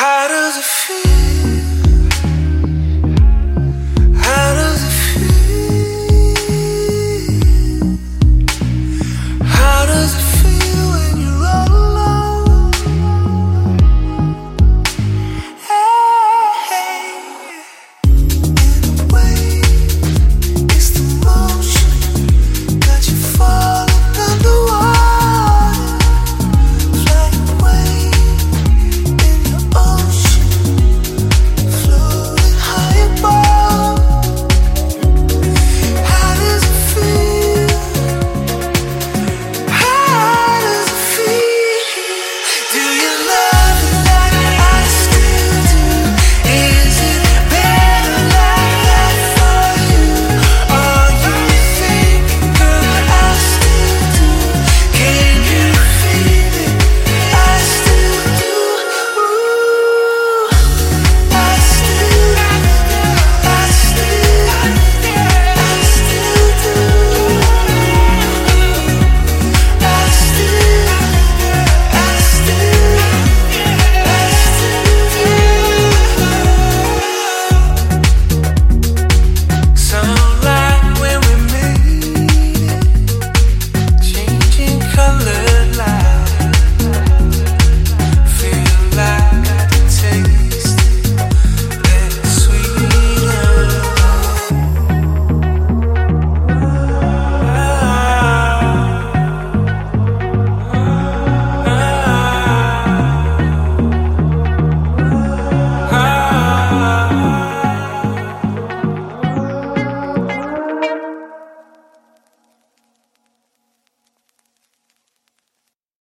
How does it feel?